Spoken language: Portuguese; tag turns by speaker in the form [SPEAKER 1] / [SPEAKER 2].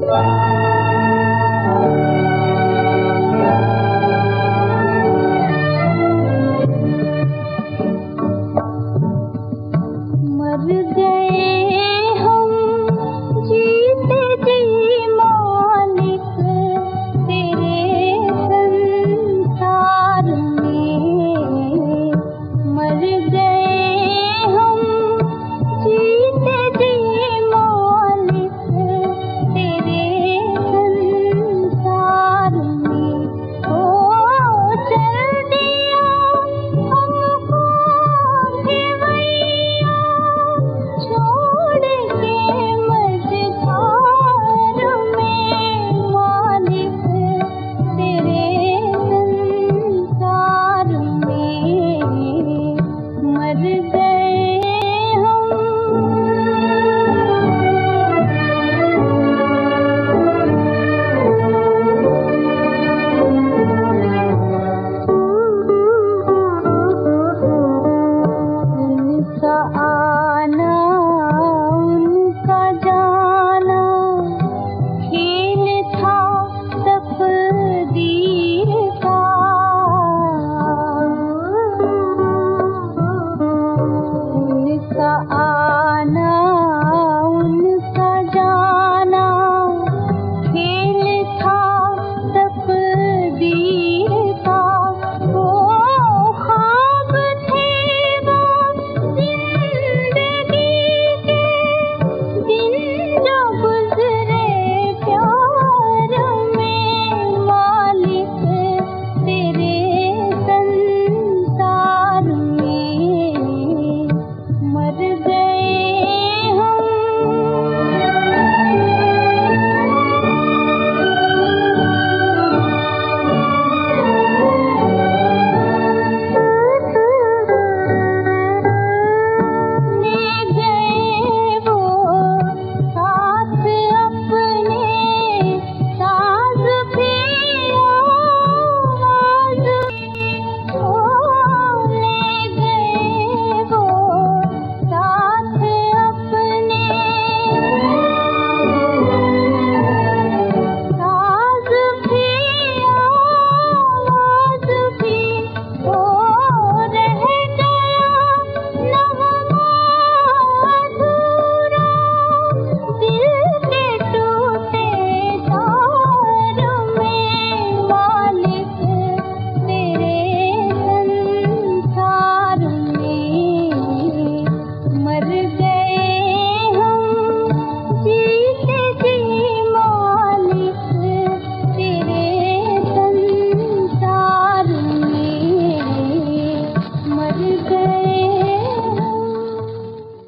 [SPEAKER 1] Música